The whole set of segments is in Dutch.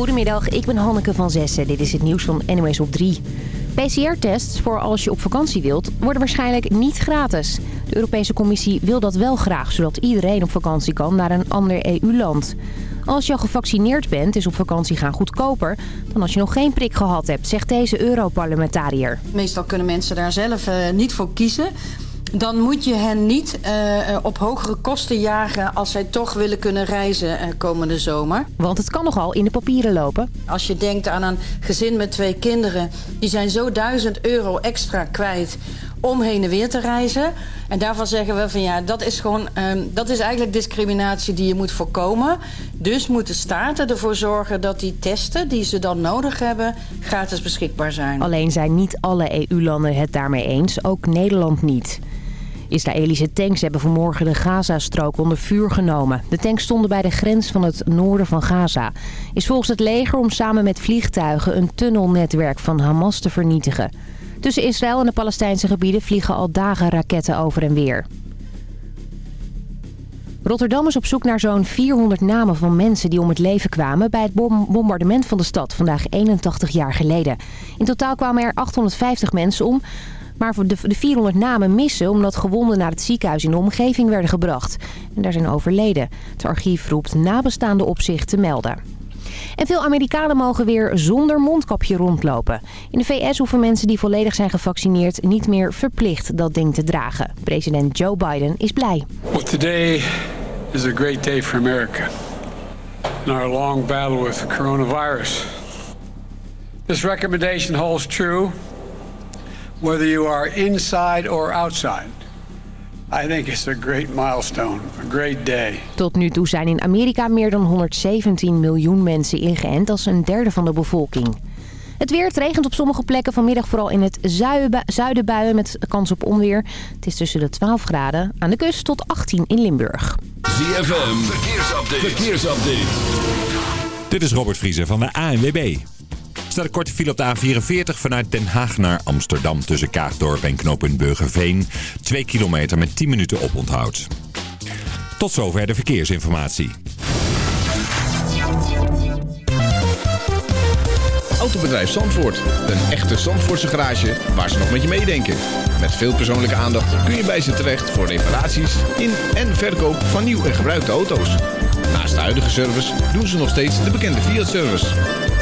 Goedemiddag, ik ben Hanneke van Zessen. Dit is het nieuws van NOS op 3. PCR-tests voor als je op vakantie wilt, worden waarschijnlijk niet gratis. De Europese Commissie wil dat wel graag, zodat iedereen op vakantie kan naar een ander EU-land. Als je al gevaccineerd bent, is op vakantie gaan goedkoper dan als je nog geen prik gehad hebt, zegt deze Europarlementariër. Meestal kunnen mensen daar zelf uh, niet voor kiezen dan moet je hen niet uh, op hogere kosten jagen... als zij toch willen kunnen reizen uh, komende zomer. Want het kan nogal in de papieren lopen. Als je denkt aan een gezin met twee kinderen... die zijn zo 1000 euro extra kwijt om heen en weer te reizen. En daarvan zeggen we van ja, dat is gewoon um, dat is eigenlijk discriminatie die je moet voorkomen. Dus moeten staten ervoor zorgen dat die testen die ze dan nodig hebben gratis beschikbaar zijn. Alleen zijn niet alle EU-landen het daarmee eens, ook Nederland niet. Israëlische tanks hebben vanmorgen de Gaza-strook onder vuur genomen. De tanks stonden bij de grens van het noorden van Gaza. Is volgens het leger om samen met vliegtuigen een tunnelnetwerk van Hamas te vernietigen. Tussen Israël en de Palestijnse gebieden vliegen al dagen raketten over en weer. Rotterdam is op zoek naar zo'n 400 namen van mensen die om het leven kwamen... bij het bombardement van de stad vandaag 81 jaar geleden. In totaal kwamen er 850 mensen om... Maar de, de 400 namen missen omdat gewonden naar het ziekenhuis in de omgeving werden gebracht. En daar zijn overleden. Het archief roept nabestaande op zich te melden. En veel Amerikanen mogen weer zonder mondkapje rondlopen. In de VS hoeven mensen die volledig zijn gevaccineerd niet meer verplicht dat ding te dragen. President Joe Biden is blij. Today is a great day for America. In our long battle with the coronavirus. This recommendation holds true whether you are inside or outside. I think it's a great milestone, a great day. Tot nu toe zijn in Amerika meer dan 117 miljoen mensen ingeënt, dat is een derde van de bevolking. Het weer, het regent op sommige plekken vanmiddag vooral in het zuiden buien met kans op onweer. Het is tussen de 12 graden aan de kust tot 18 in Limburg. ZFM, verkeersupdate. verkeersupdate. Dit is Robert Vriezer van de ANWB staat een korte file op de A44 vanuit Den Haag naar Amsterdam... tussen Kaagdorp en knooppunt Burgerveen. 2 kilometer met 10 minuten oponthoud. Tot zover de verkeersinformatie. Autobedrijf Zandvoort. Een echte Zandvoortse garage waar ze nog met je meedenken. Met veel persoonlijke aandacht kun je bij ze terecht voor reparaties in en verkoop van nieuw en gebruikte auto's. Naast de huidige service doen ze nog steeds de bekende Fiat-service.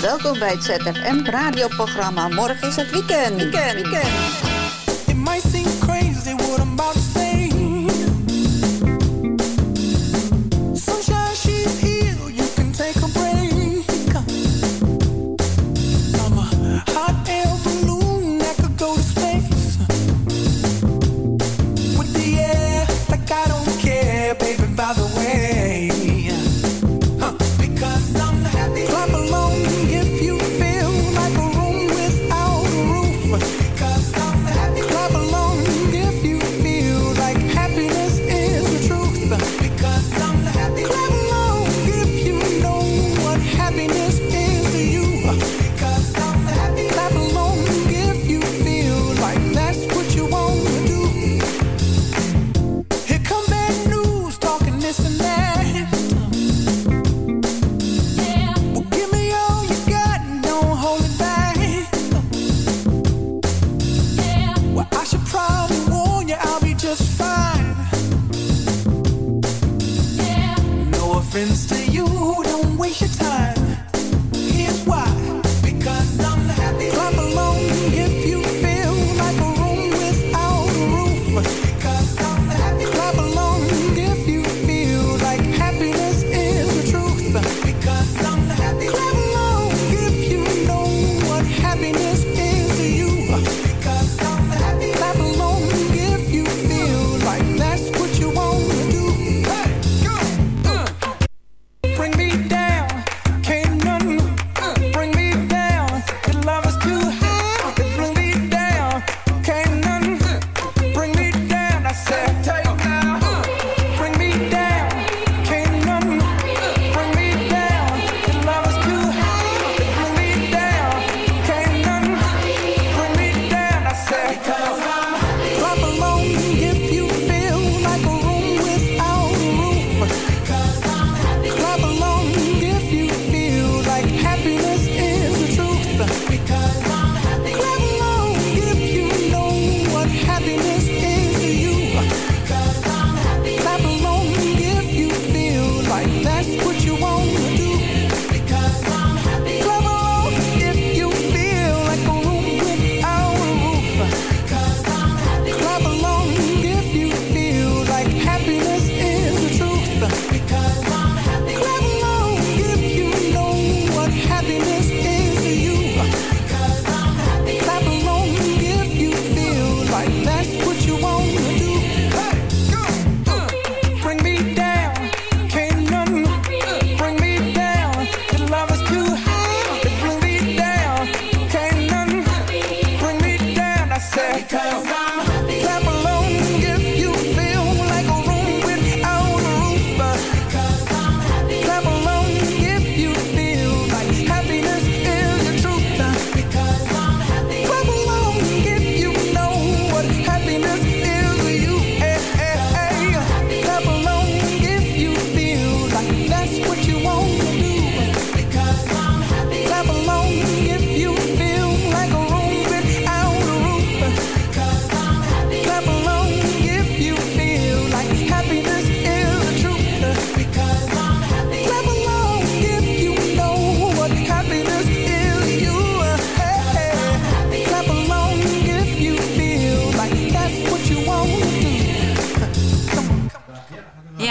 Welkom bij het ZFM radioprogramma. Morgen is het weekend. Weekend, weekend. It might seem crazy what I'm about to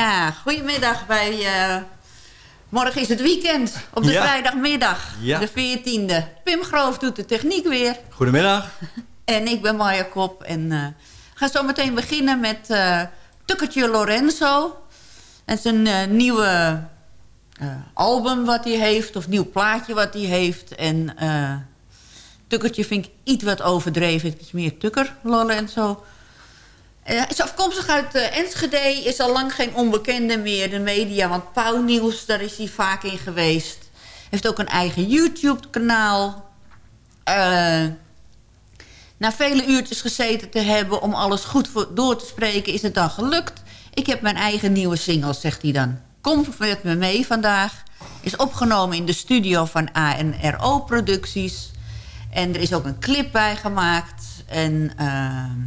Ja, goedemiddag bij... eh, morgen is het weekend, op de Ja. vrijdagmiddag, Ja. de 14e. Pim Groof doet de techniek weer. Goedemiddag. En ik ben Maya Kop. En eh ga zo meteen beginnen met eh Tukkertje Lorenzo. En zijn eh, nieuwe eh, album wat hij heeft. Of nieuw plaatje wat hij heeft. En Tukkertje vind ik iets wat overdreven. Het is meer Tukker Lorenzo. Hij is afkomstig uit eh, Enschede. Is al lang geen onbekende meer. De media, want Pauw Nieuws, daar is hij vaak in geweest. Heeft ook een eigen YouTube-kanaal. Eh na vele uurtjes gezeten te hebben om alles goed door te spreken, is het dan gelukt. Ik heb mijn eigen nieuwe single, zegt hij dan. Kom met me mee vandaag. Is opgenomen in de studio van ANRO Producties. En er is ook een clip bij gemaakt. En ehm,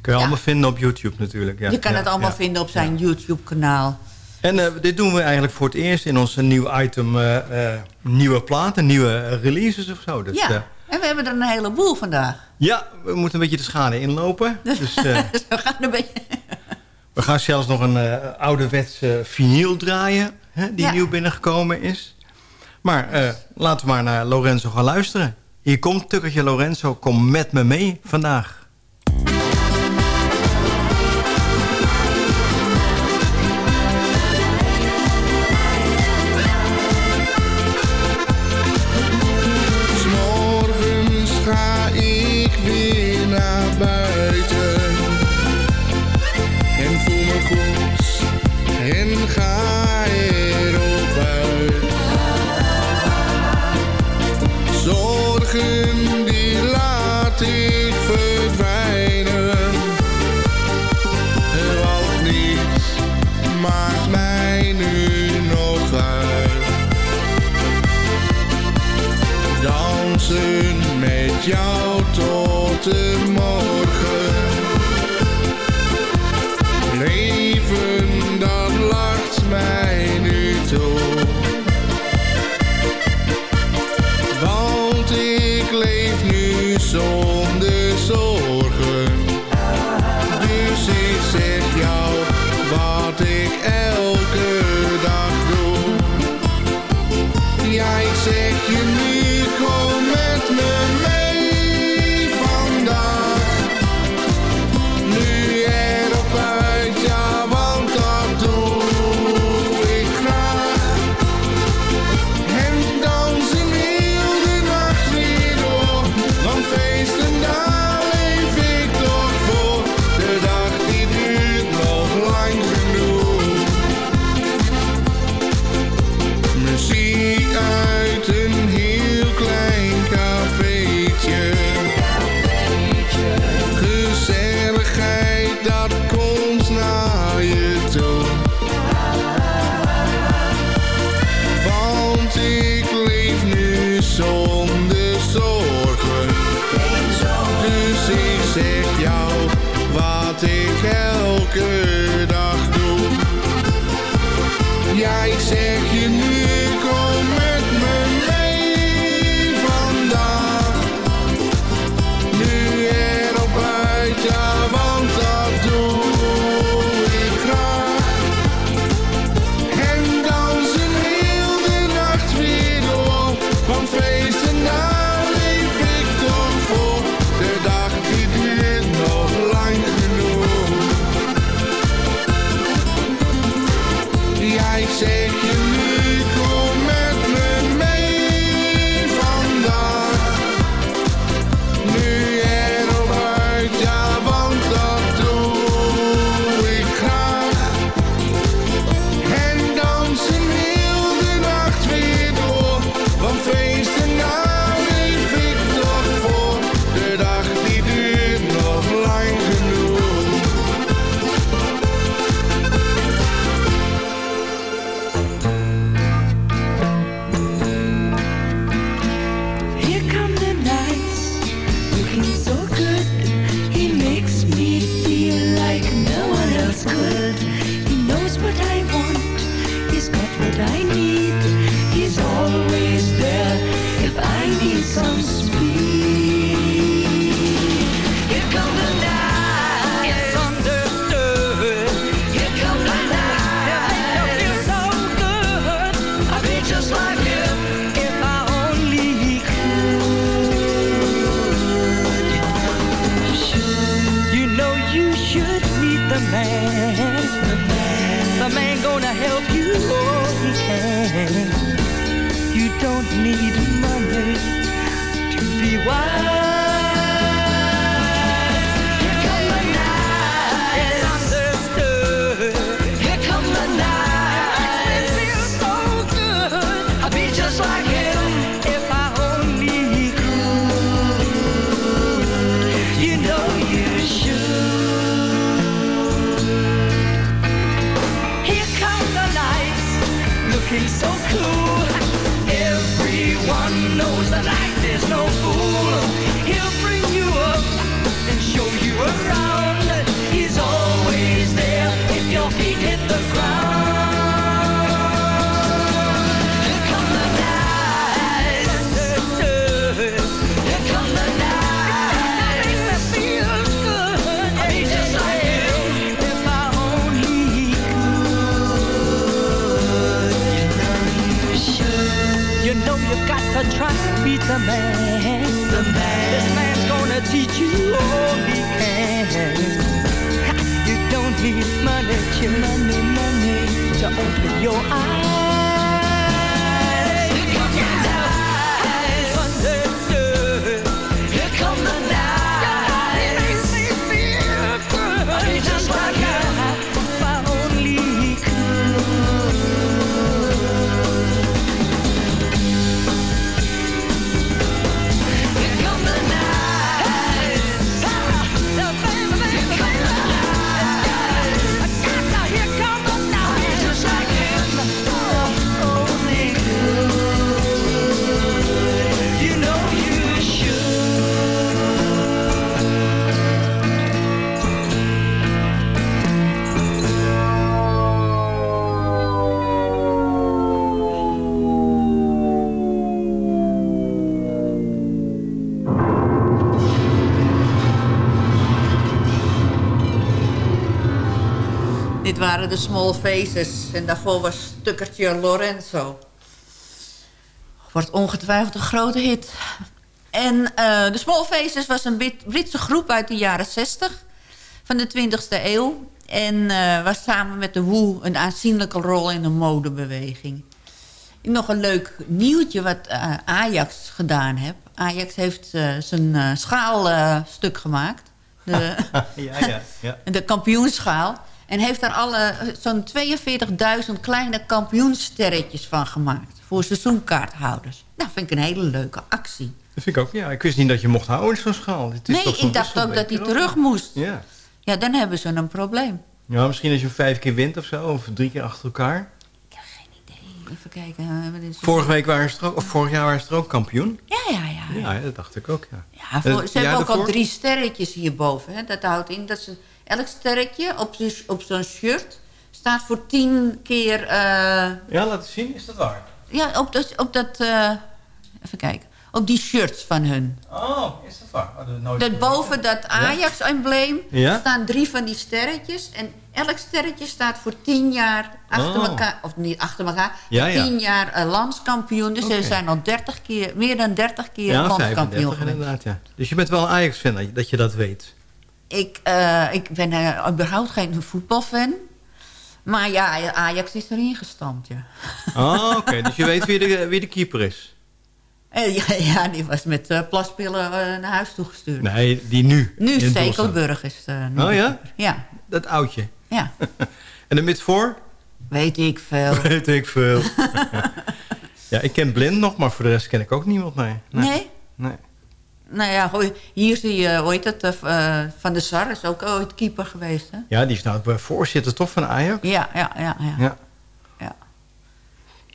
Die kun je allemaal vinden op YouTube natuurlijk. Ja. je kan Ja, het allemaal vinden op zijn YouTube-kanaal. En eh, dit doen we eigenlijk voor het eerst in onze nieuw item... eh, eh, nieuwe platen, nieuwe releases of zo. Dus, ja, en we hebben er een heleboel vandaag. ja, we moeten een beetje de schade inlopen. Dus Dus we gaan een beetje... we gaan zelfs nog een ouderwetse vinyl draaien... Hè, die nieuw binnengekomen is. Maar laten we maar naar Lorenzo gaan luisteren. Hier komt Tukkertje Lorenzo, kom met me mee vandaag. Morgen. Dit waren de Small Faces. En daarvoor was Stukkertje Lorenzo. Wordt ongetwijfeld een grote hit. En eh, de Small Faces was een Brit- Britse groep uit de jaren 60 van de 20e eeuw. En eh, was samen met de Who een aanzienlijke rol in de modebeweging. Nog een leuk nieuwtje wat eh, Ajax gedaan heeft. Ajax heeft zijn eh, schaalstuk gemaakt. De, ja, ja, ja. de kampioenschaal. En heeft daar alle eh, zo'n 42.000 kleine kampioensterretjes van gemaakt. Voor seizoenkaarthouders. Nou, vind ik een hele leuke actie. Dat vind ik ook. Ja, ik wist niet dat je mocht houden in zo'n schaal. Het is Nee, ik dacht ook dat hij terug moest. Ja. Ja, dan hebben ze een probleem. ja, misschien als je vijf keer wint of zo. Of drie keer achter elkaar. Even kijken. eh, wat is het? Vorige week waren ze ook, of vorig jaar waren ze er ook kampioen. Ja, ja, ja. Ja, dat dacht ik ook, ja. Ja, voor- Het ze hebben ook al drie sterretjes hierboven. Hè. Dat houdt in dat ze elk sterretje op, zo'n- op zo'n shirt staat voor tien keer... eh, Ja, laat zien. Is dat waar? ja, op dat... Op dat eh, even kijken. Op die shirts van hun. Oh, is dat waar? Oh, dat nooit Dat boven dat Ajax-embleem Ja? staan drie van die sterretjes. En elk sterretje staat voor tien jaar achter Oh. elkaar... Of niet achter elkaar. Ja, ja. Tien jaar eh, landskampioen. Dus ze zijn al 30 keer, meer dan 30 keer Ja, landskampioen 35 geweest. inderdaad, ja. Dus je bent wel een Ajax-fan, dat je dat weet. Ik, eh, ik ben eh, überhaupt geen voetbalfan. Maar ja, Ajax is erin gestampt, ja. Oh, oké. Dus je weet wie de, wie de keeper is. Eh, ja, ja, die was met eh, plaspillen naar huis toegestuurd. Nee, die nu. Nu. Stekelburg is nu. Oh ja? Ja, Dat oudje. ja. En de mid voor? Weet ik veel. Weet ik veel. ja, ik ken Blind nog, maar voor de rest ken ik ook niemand mee. Nee? Nee. Nou ja, hier zie je, hoe heet het, eh, eh, Van der Sar is ook ooit keeper geweest, hè? Ja, die is nou bij voorzitter toch van Ajax? Ja, ja, ja. ja. Ja.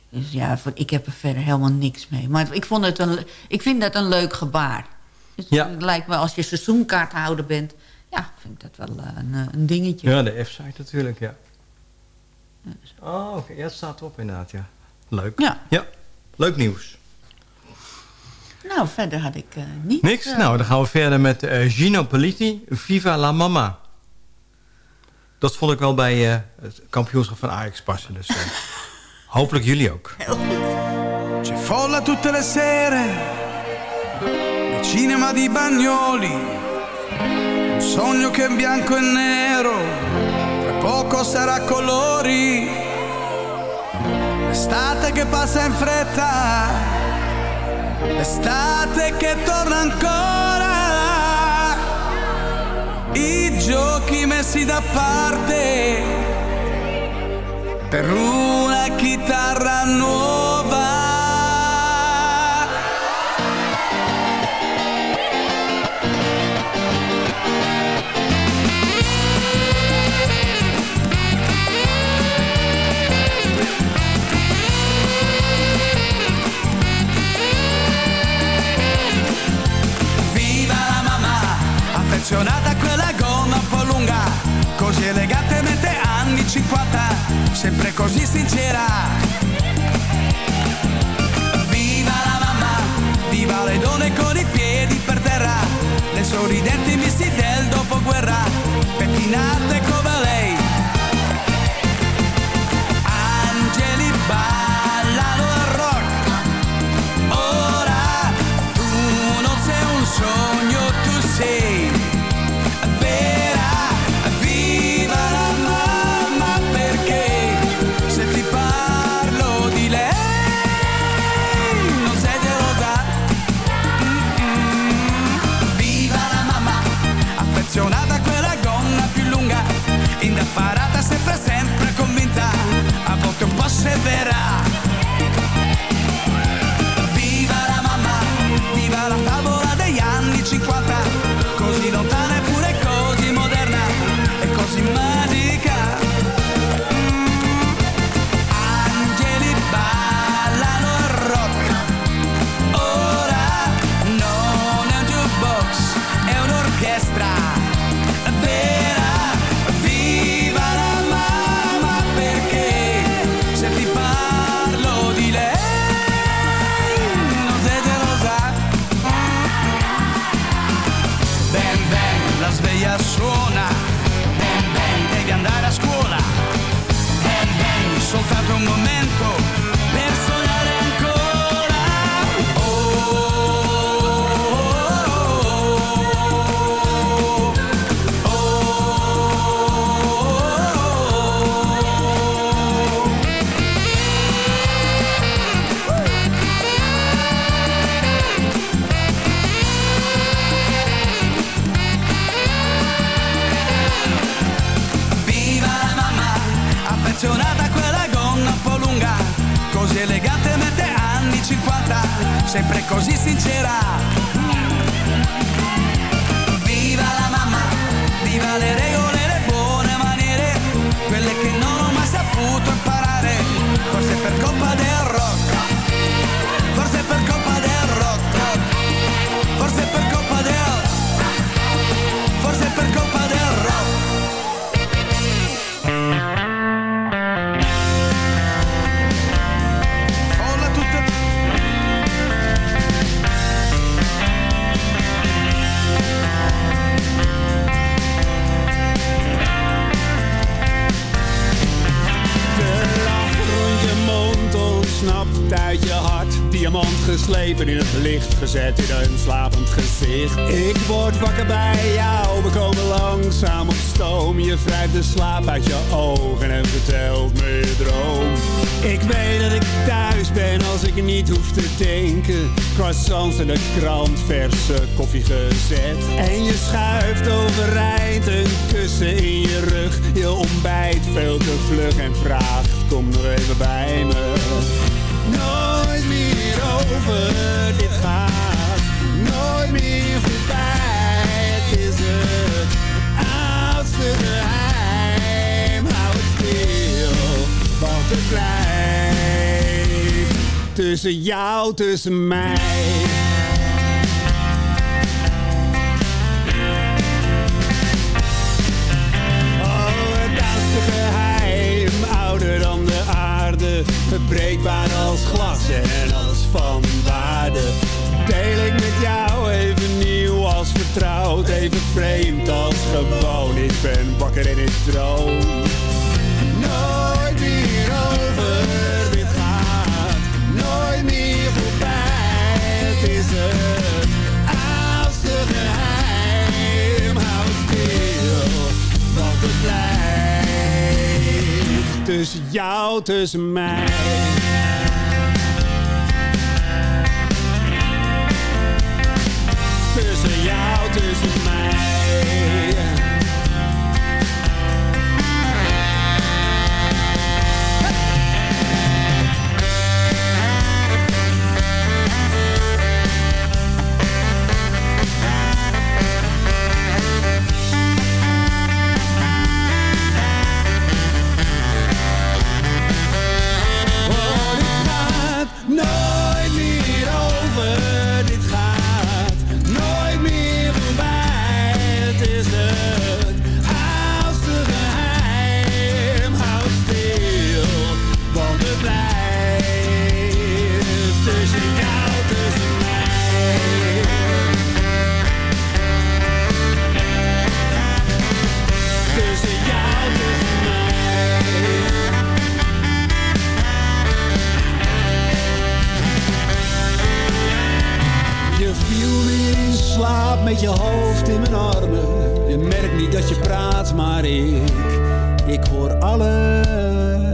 Dus ja, ik heb er verder helemaal niks mee. Maar ik, vond het een, ik vind dat een leuk gebaar. Dus Ja. Het lijkt me als je seizoenkaarthouder bent... ja, vind ik dat wel eh, een, een dingetje. Ja, de F-site natuurlijk, ja. Oh, oké. Ja, het staat erop inderdaad, ja. Leuk. Ja. ja. Leuk nieuws. Nou, verder had ik eh, niet... Niks? eh, Nou, dan gaan we verder met eh, Gino Politi, Viva la Mama. Dat vond ik wel bij eh, het kampioenschap van Ajax passen. Dus eh, hopelijk jullie ook. C'è folla tutte le sere nel cinema di Bagnoli. Un sogno che in bianco e nero tra poco sarà colori. L'estate che passa in fretta, l'estate che torna ancora. I giochi messi da parte per una chitarra nuova. Affezionata a quella gonna un po' lunga, così elegantemente anni 50, sempre così sincera. Viva la mamma, viva le donne con i piedi per terra, le sorridenti misti del così elegantemente anni 50, sempre così sincera. Viva la mamma, viva le regole le buone maniere, quelle che non ho mai saputo imparare, uit je hart. Diamant geslepen in het licht, gezet in een slapend gezicht. Ik word wakker bij jou, we komen langzaam op stoom. Je wrijft de slaap uit je ogen en vertelt me je droom. Ik weet dat ik thuis ben als ik niet hoef te denken. Croissants en de krant, verse koffie gezet. En je schuift overeind een kussen in je rug. Je ontbijt veel te vlug en vraagt, kom nog even bij me. Nooit meer over dit gaat, nooit meer voorbij. Het is het oudste geheim. Hou het stil, want het blijft tussen jou, tussen mij. Verbreekbaar als glas en als van waarde. Deel ik met jou even nieuw als vertrouwd. Even vreemd als gewoon. Ik ben wakker en ik droom. Nooit meer over dit gaat. Nooit meer voorbij. Het is tussen jou, tussen mij. Tussen jou, tussen mij. Slaap met je hoofd in mijn armen. Je merkt niet dat je praat, maar ik, ik hoor alles.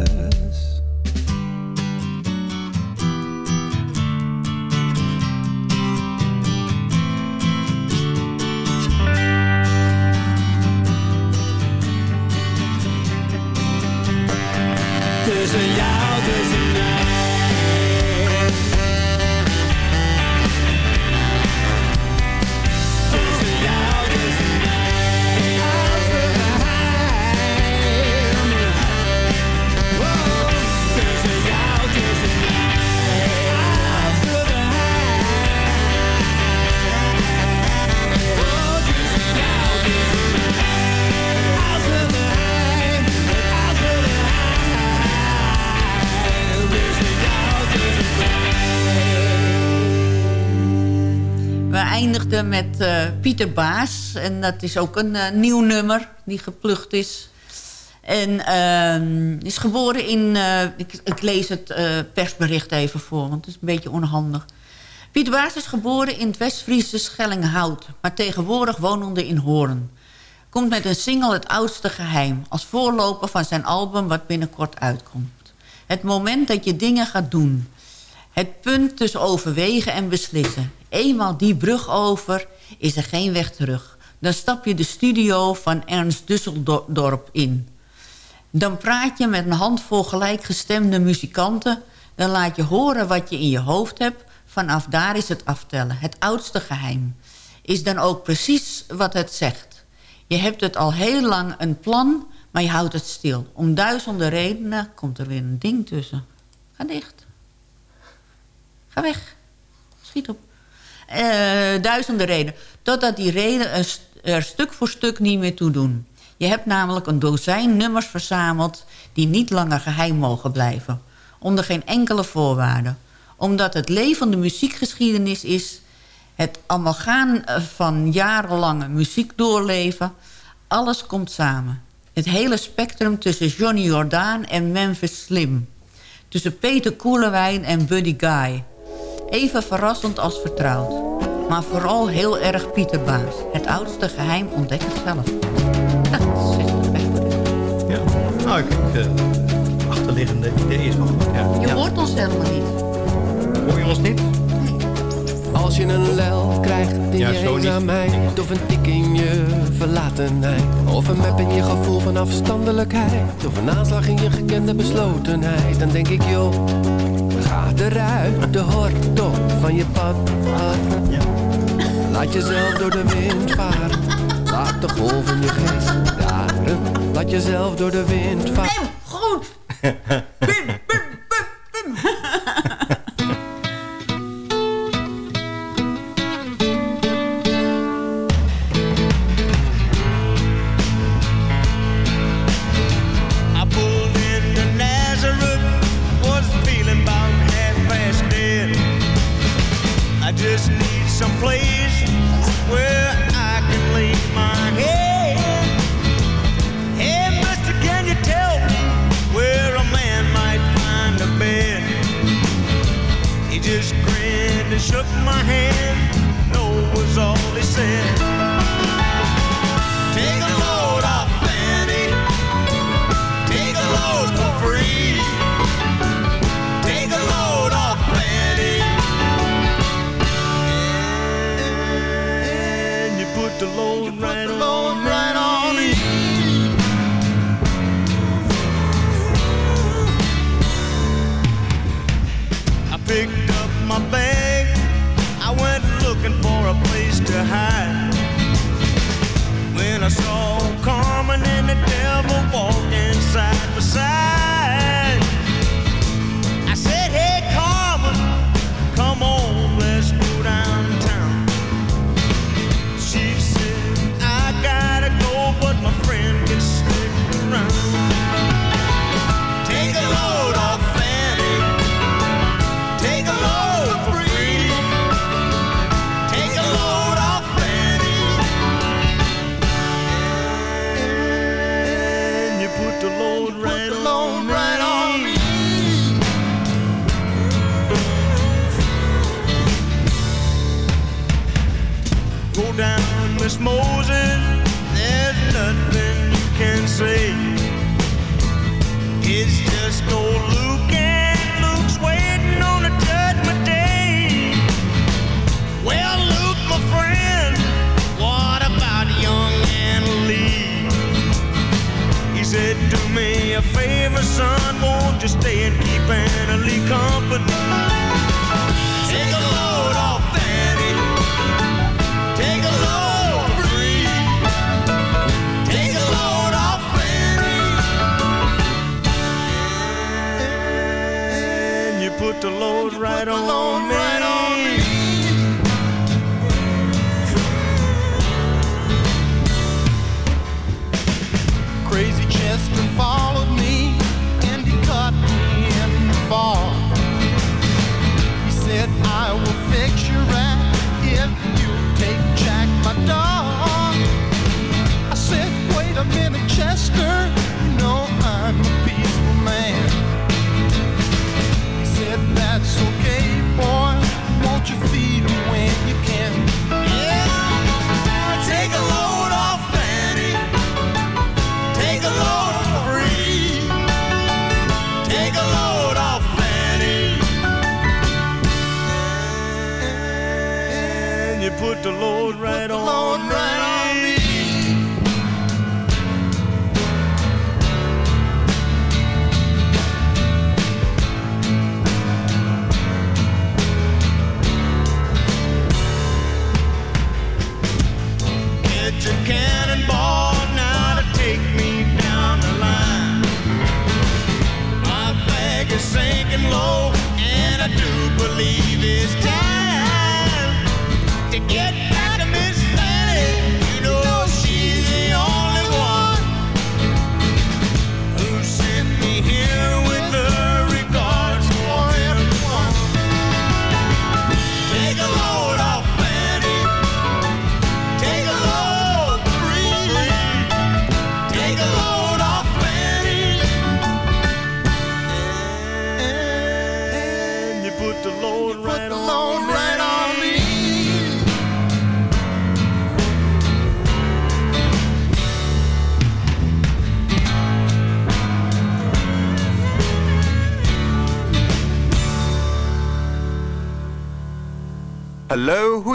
Pieter Baas. En dat is ook een eh, nieuw nummer die geplukt is. En ehm, is geboren in... eh, ik, ik lees het eh, persbericht even voor, want het is een beetje onhandig. Pieter Baas is geboren in het West-Friese Schellinghout... maar tegenwoordig wonende in Hoorn. Komt met een single Het Oudste Geheim... als voorloper van zijn album wat binnenkort uitkomt. Het moment dat je dingen gaat doen... Het punt tussen overwegen en beslissen. Eenmaal die brug over, is er geen weg terug. Dan stap je de studio van Ernst Dusseldorp in. Dan praat je met een handvol gelijkgestemde muzikanten. Dan laat je horen wat je in je hoofd hebt. Vanaf daar is het aftellen. Het oudste geheim. Is dan ook precies wat het zegt. Je hebt het al heel lang een plan, maar je houdt het stil. Om duizenden redenen komt er weer een ding tussen. Ga dicht. Ga weg. Schiet op. Eh, duizenden redenen. Totdat die redenen er, st- stuk voor stuk niet meer toe doen. Je hebt namelijk een dozijn nummers verzameld... die niet langer geheim mogen blijven. Onder geen enkele voorwaarde. Omdat het levende muziekgeschiedenis is... het amalgaan eh, van jarenlange muziek doorleven... alles komt samen. Het hele spectrum tussen Johnny Jordaan en Memphis Slim. Tussen Peter Koelewijn en Buddy Guy. Even verrassend als vertrouwd. Maar vooral heel erg Pieter Baas. Het oudste geheim ontdek het zelf. Nou, dat is echt. Ja, nou, ik, eh, achterliggende idee is wel goed. Ja. Je Ja. hoort ons helemaal niet. Hoor je ons niet? Als je een lel krijgt in Ja, je eenzaamheid Of een tik in je verlatenheid Of een map in je gevoel van afstandelijkheid Of een aanslag in je gekende beslotenheid Dan denk ik joh, ga eruit De hort op van je pad. Laat jezelf door de wind varen Laat de golven je geest daren Laat jezelf door de wind varen Goed. I picked up my bag. I went looking for a place to hide. When I saw Carmen and the devil walking side by side. The load right on me.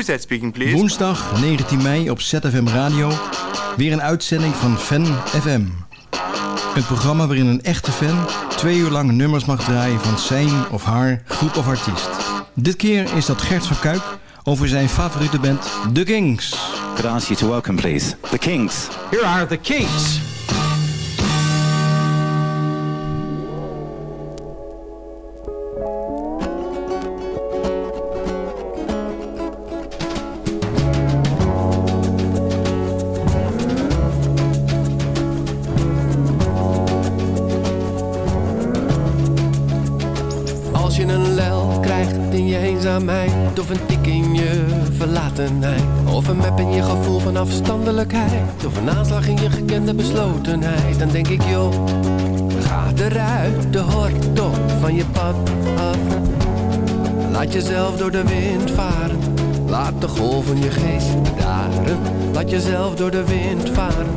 Who's speaking, please? Woensdag 19 mei op ZFM Radio. Weer een uitzending van Fan FM. Een programma waarin een echte fan twee uur lang nummers mag draaien van zijn of haar groep of artiest. Dit keer is dat Gert van Kuik over zijn favoriete band The Kings. Could I ask you to welcome, please, the Kings. Here are the Kings. Dan denk ik joh, ga eruit De op van je pad af. Laat jezelf door de wind varen. Laat de golven je geest bedaren. Laat jezelf door de wind varen.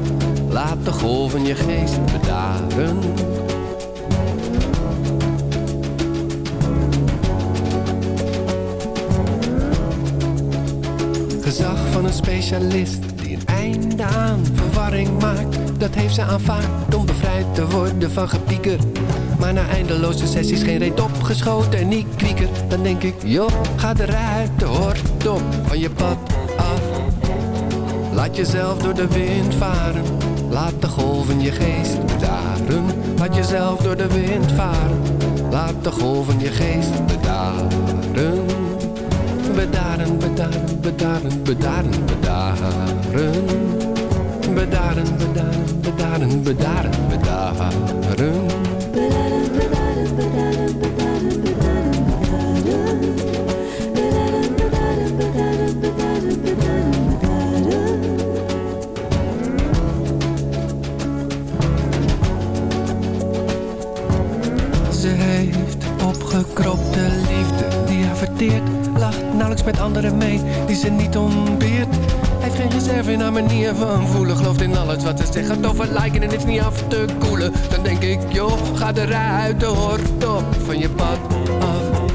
Laat de golven je geest bedaren. Gezag van een specialist die een einde aan verwarring maakt. Dat heeft ze aanvaard om bevrijd te worden van gepieker. Maar na eindeloze sessies geen reet opgeschoten en niet kwieker. Dan denk ik, joh, ga eruit, de hort op van je pad af. Laat jezelf door de wind varen. Laat de golven je geest bedaren. Laat jezelf door de wind varen. Laat de golven je geest bedaren. Bedaren, bedaren, bedaren, bedaren, bedaren. Bedaren, bedaren, bedaren, bedaren, bedaren. Ze heeft opgekropte liefde die haar verteert. Lacht nauwelijks met anderen mee die ze niet ontbeert. Geen reserve in haar manier van voelen. Gelooft in alles wat ze zegt. Gaat over liken en is niet af te koelen. Dan denk ik, joh, ga eruit, de hort op van je pad af.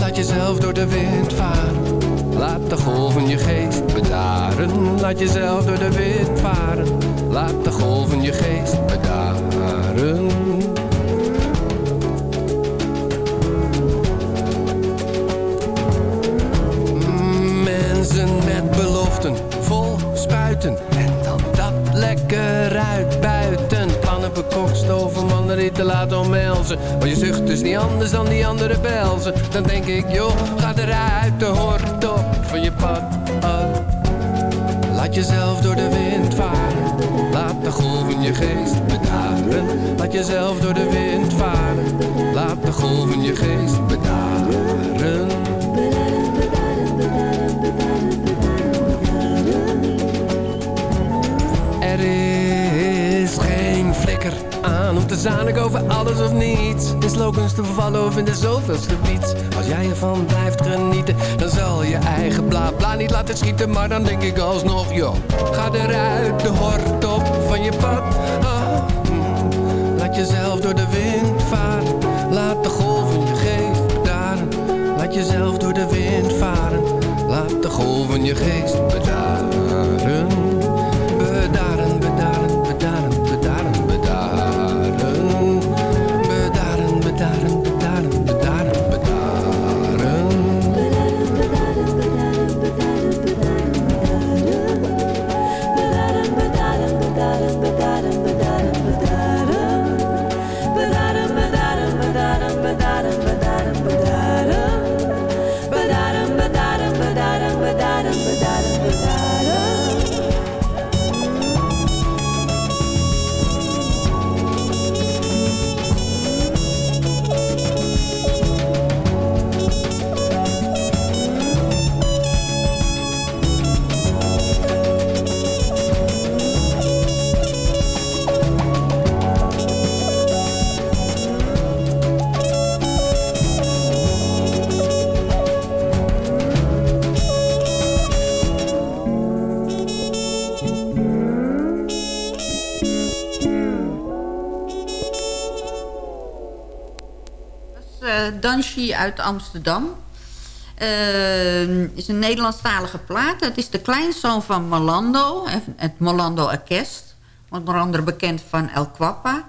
Laat jezelf door de wind varen. Laat de golven je geest bedaren. Laat jezelf door de wind varen. Laat de golven je geest bedaren. Over mannen die te laat omhelzen. Maar je zucht is niet anders dan die andere belzen. Dan denk ik, joh, ga eruit, de hort op van je pad. af. Laat jezelf door de wind varen. Laat de golven je geest bedaren. Laat jezelf door de wind varen. Laat de golven je geest bedaren. Aan om te zaniken over alles of niets. In slogans te vervallen of in de zoveelste fiets. Als jij ervan blijft genieten, dan zal je eigen bla bla niet laten schieten. Maar dan denk ik alsnog, joh, ga eruit de hort op van je pad. Ah, mm. Laat jezelf door de wind varen. Laat de golven je geest bedaren. Laat jezelf door de wind varen. Laat de golven je geest. Bedaren, uit Amsterdam. Eh, is een Nederlandstalige plaat. Het is de kleinzoon van Malando. Het Malando Orkest. Onder andere bekend van El Quappa.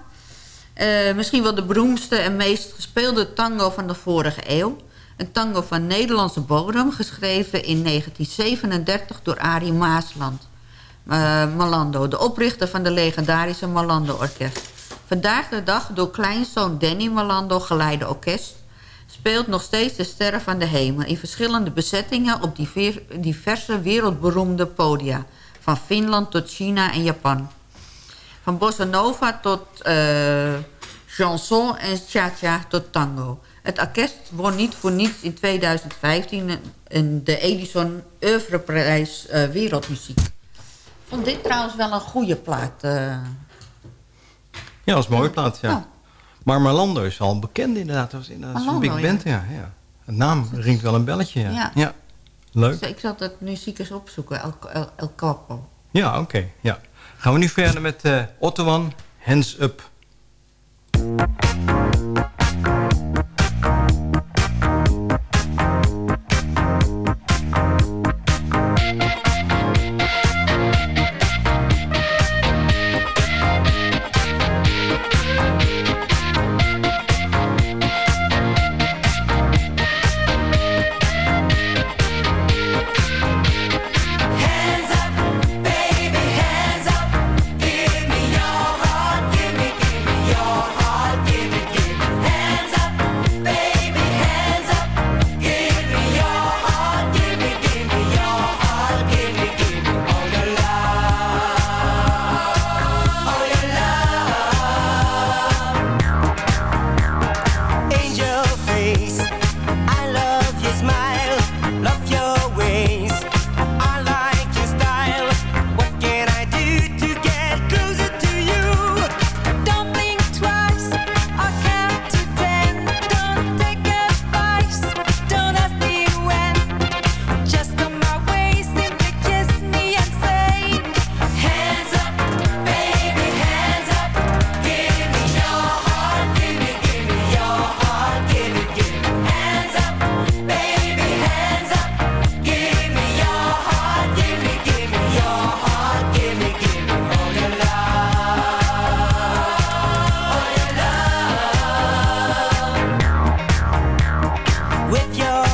Eh, misschien wel de beroemdste en meest gespeelde tango van de vorige eeuw. Een tango van Nederlandse bodem, geschreven in 1937 door Arie Maasland. Eh, Malando, de oprichter van de legendarische Malando Orkest. Vandaag de dag door kleinzoon Danny Malando geleide orkest... speelt nog steeds de sterren van de hemel... in verschillende bezettingen op diver- diverse wereldberoemde podia. Van Finland tot China en Japan. Van bossa nova tot eh, chanson en cha-cha tot tango. Het orkest won niet voor niets in 2015 een- een- de Edison Oeuvreprijs eh, Wereldmuziek. Ik vond dit trouwens wel een goede plaat. eh. Ja, dat is een mooie plaat, ja. Maar Marlando is al bekend inderdaad. Dat was inderdaad Marlando, big band, ja. ja. De naam ringt wel een belletje, ja. Ja. Ja, leuk. Ik zal het muziek eens opzoeken, El, El, El Capo. Ja, oké. ja. Gaan we nu verder met eh Ottowan, Hands Up. with your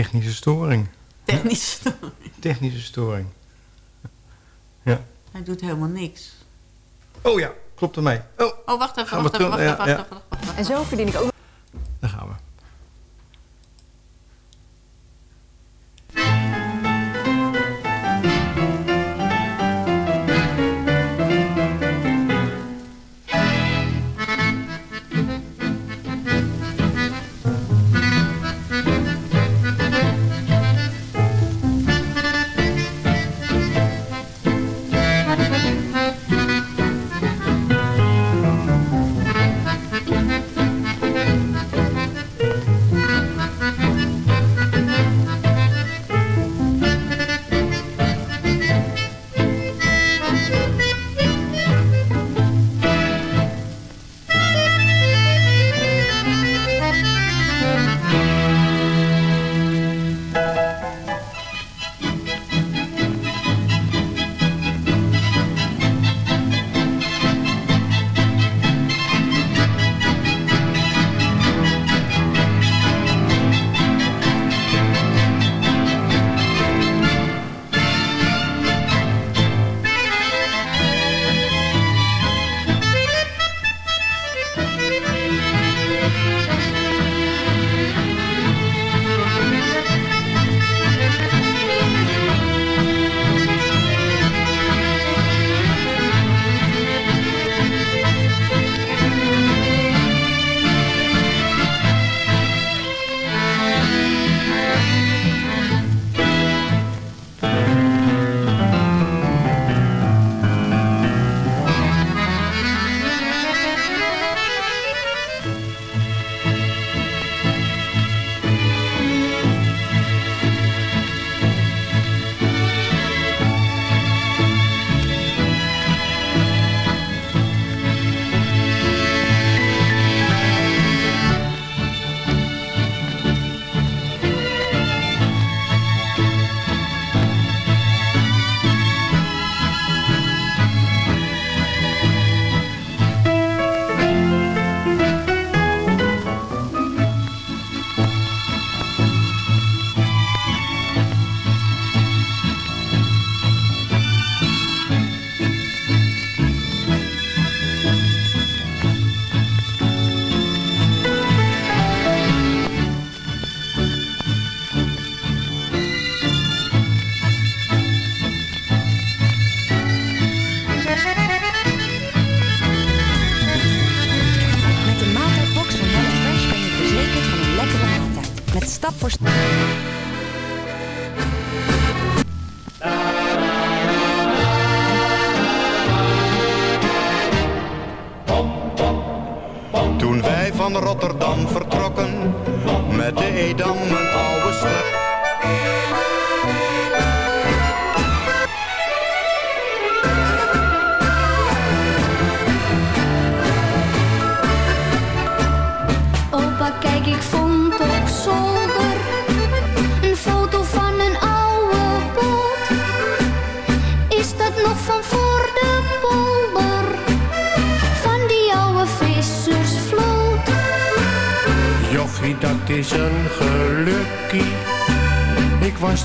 technische storing. Technische storing. Technische storing. Ja. Hij doet helemaal niks. Oh ja, klopt er mee. Oh, Oh, wacht even, wacht even, wacht even, wacht Ja, even, wacht even. En zo verdien ik ook...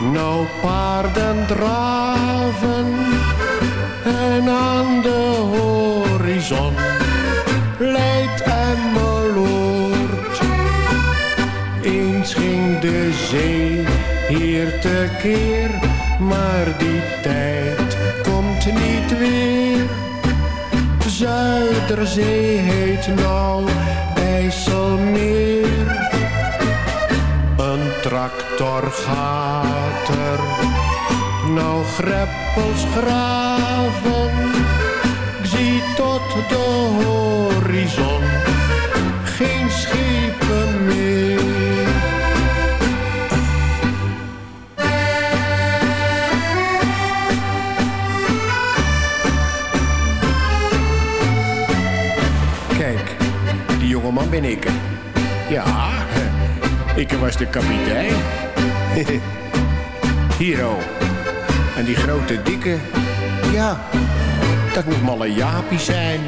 nou paarden draven en aan de horizon leidt Emmeloord. Eens ging de zee hier tekeer, maar die tijd komt niet weer. Zuiderzee heet nou IJsselmeer tractor gaat er nou greppels graven. Ik zie tot de horizon geen schepen meer. Kijk, die jongeman ben ik. Ja ik was de kapitein. Hier oh. En die grote dikke, ja, dat moet malle Jaapie zijn.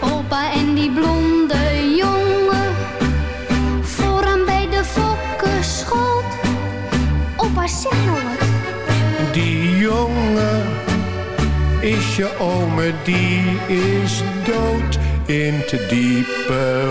Opa en die blonde jongen, vooraan bij de fokkenschoot. Opa, zeg nou wat. Die jongen is je ome, die is dood in te diepe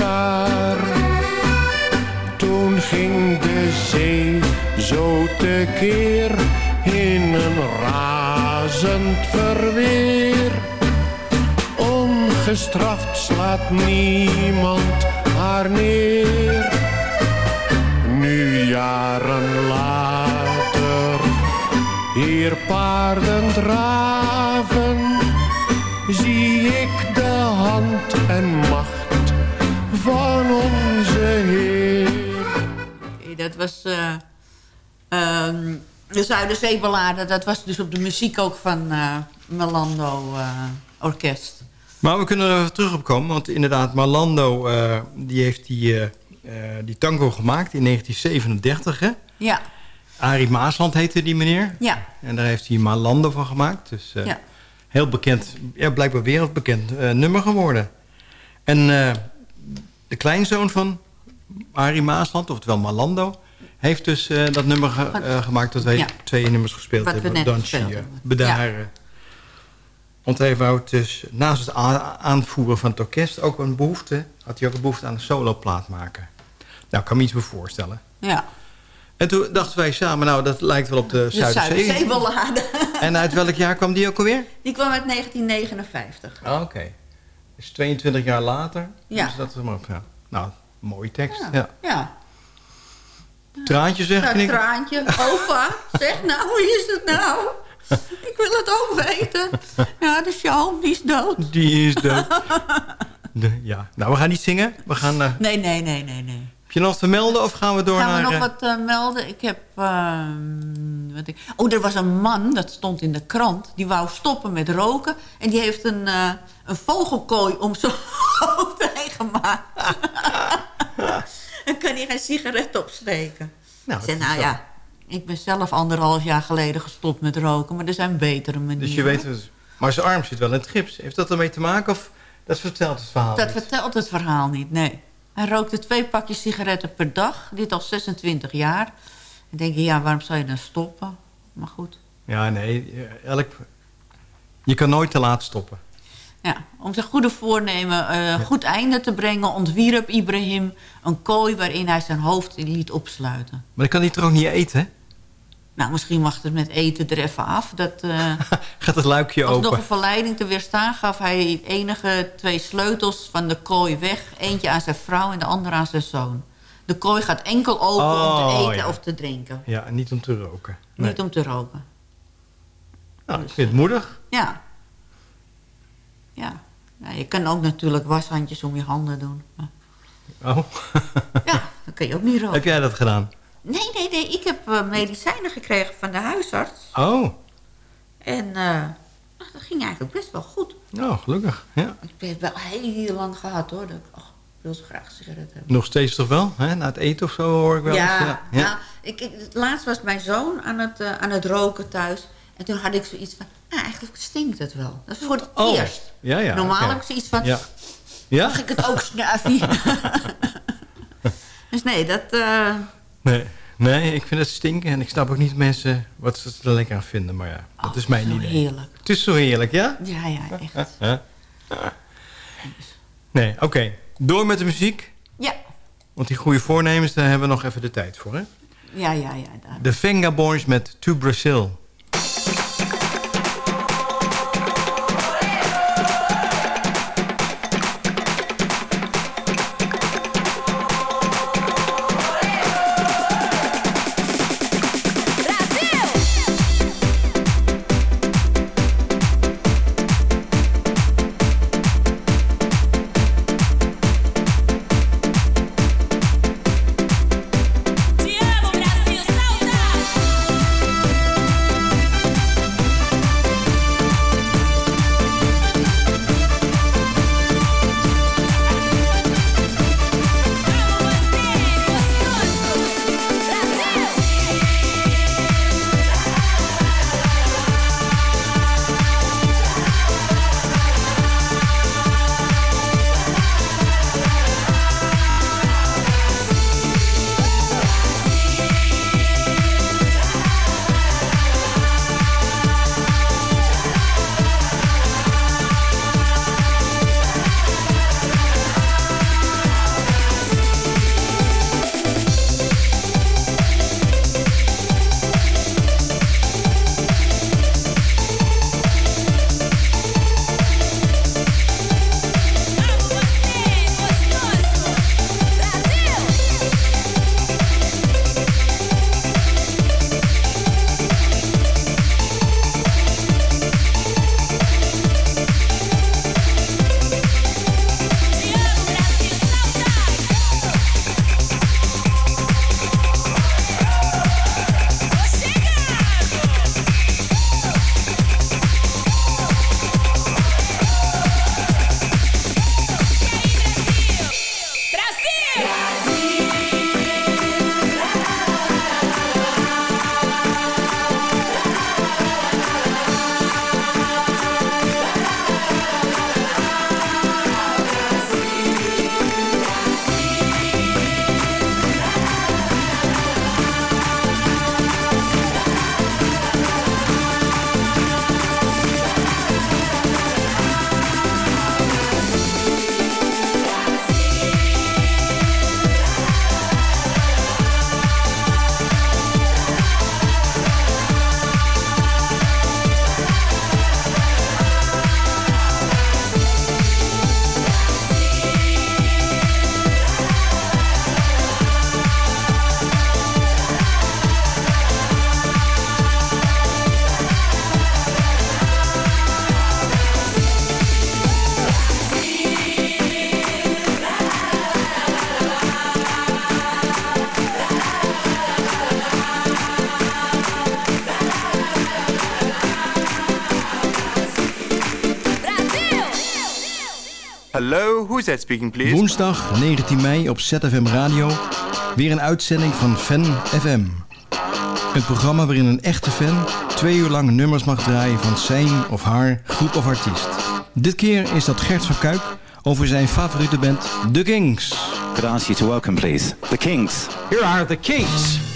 Ging de zee zo tekeer in een razend verweer. Ongestraft slaat niemand haar neer. Nu jaren later, hier paarden draven, dat was eh, ehm, de Zuiderzeeballade. Dat was dus op de muziek ook van eh Melando eh, Orkest. Maar we kunnen er even terug op komen. Want inderdaad, Marlando eh, die heeft die, die tango gemaakt in 1937. Hè? Ja, Arie Maasland heette die meneer. ja, En daar heeft hij Marlando van gemaakt. Dus Ja. heel bekend, ja, blijkbaar wereldbekend nummer geworden. En de kleinzoon van Arie Maasland, oftewel Marlando... heeft dus eh, dat nummer ge- eh, gemaakt dat wij Ja. twee nummers gespeeld Wat hebben. Dansje. Bedaren. Want hij wou dus naast het aanvoeren van het orkest... ook een behoefte, had hij ook een behoefte aan een soloplaat maken. Nou, ik kan me iets bij voorstellen. ja. En toen dachten wij samen, nou, dat lijkt wel op de, De Zuiderzee. Zuiderzeeballade. En uit welk jaar kwam die ook alweer? Die kwam uit 1959. Ah, Oké. Dus 22 jaar later. Ja. Dus dat. Nou, mooie tekst. Ja. Ja. Traantje zeg Ja, ik. traantje. Opa, zeg nou, hoe is het nou? Ik wil het ook weten. Ja, de Sjalm, die is dood. Die is dood. De, ja. Nou, we gaan niet zingen. We gaan, eh, Nee, nee, nee, nee, nee. heb je nog wat te melden of gaan we door Gaan we naar... nog eh, wat eh, melden? Ik heb... ehm, wat ik... Oh, er was een man, dat stond in de krant... die wou stoppen met roken... en die heeft een, eh, een vogelkooi om zijn hoofd heen gemaakt. Dan kan hij geen sigaret opsteken. Nou, ik zei, nou ja... Ik ben zelf anderhalf jaar geleden gestopt met roken... maar er zijn betere manieren. dus je weet... het. Maar zijn arm zit wel in het gips. Heeft dat ermee te maken of dat vertelt het verhaal Dat niet? vertelt het verhaal niet, nee. Hij rookte twee pakjes sigaretten per dag. Dit al 26 jaar. Dan denk je, ja, waarom zou je dan stoppen? Maar goed. Ja, nee. Elk... Je kan nooit te laat stoppen. Ja, om zijn goede voornemen eh, goed einde te brengen... ontwierp Ibrahim een kooi waarin hij zijn hoofd liet opsluiten. Maar dan kan hij toch ook niet eten, hè? Nou, misschien mag het met eten er even af. Dat, eh, Gaat het luikje als nog open. een verleiding te weerstaan... gaf hij enige twee sleutels van de kooi weg. Eentje aan zijn vrouw en de andere aan zijn zoon. De kooi gaat enkel open om Oh, te eten ja. of te drinken. Ja, en niet om te roken. Nee. Niet om te roken. Nou, ik vind het moedig. Ja. Ja. Nou, je kan ook natuurlijk washandjes om je handen doen. Maar Oh. dan kun je ook niet roken. Heb jij dat gedaan? Nee, nee, nee. Ik heb eh, medicijnen gekregen van de huisarts. Oh. En eh, nou, dat ging eigenlijk best wel goed. Nou, gelukkig. Ja. Ik heb het wel heel lang gehad hoor. Dat ik, oh, ik wil zo graag een sigaret hebben. Nog steeds toch wel? Hè? Na het eten of zo hoor ik wel ja, eens. Ja. Nou, ik, laatst was mijn zoon aan het, eh, aan het roken thuis. En toen had ik zoiets van, nou, eigenlijk stinkt het wel. Dat is voor het Oh. eerst. Ja, ja, Normaal oké. heb ik zoiets van, Ja. Ja? mag ik het ook snuiven? dus nee, dat... eh, Nee. nee, ik vind het stinken. En ik snap ook niet mensen wat ze er lekker aan vinden. Maar ja, dat is mijn zo idee. heerlijk. Het is zo heerlijk, ja? Ja, ja, echt. Nee, oké. Door met de muziek. Ja, Want die goede voornemens, daar hebben we nog even de tijd voor, hè? ja, ja, ja. daar. De Venga Boys met To Brazil. Who's that speaking, please? Woensdag 19 mei op ZFM Radio. Weer een uitzending van Fan FM. Een programma waarin een echte fan twee uur lang nummers mag draaien van zijn of haar groep of artiest. Dit keer is dat Gert van Kuik over zijn favoriete band The Kings. Could I ask you to welcome, please, the Kings. Here are the Kings.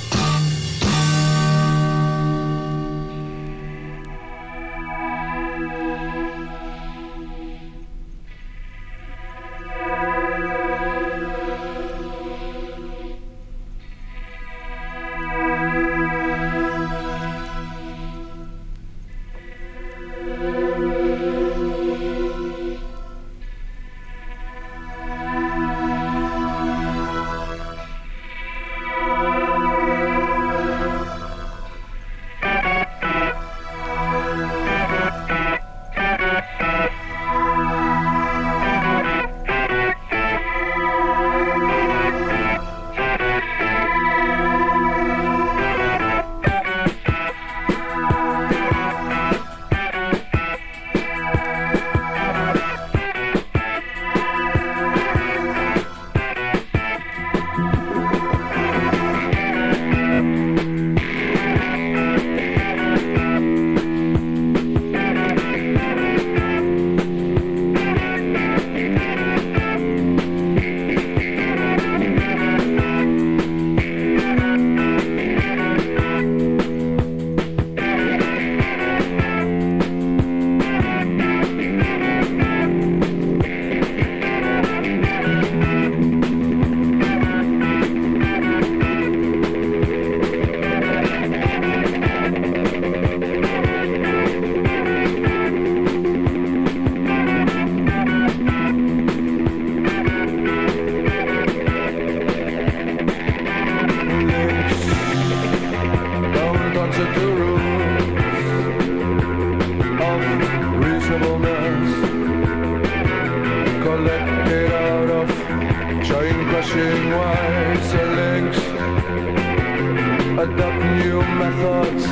Adopt new methods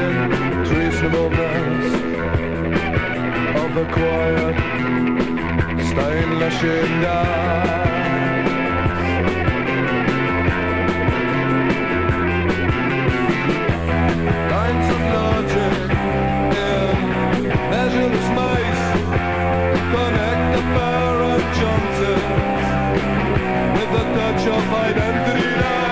in reasonableness of a quiet stainless in die. Lines of logic in measureless mice connect the parajunctors with a touch of identity lies.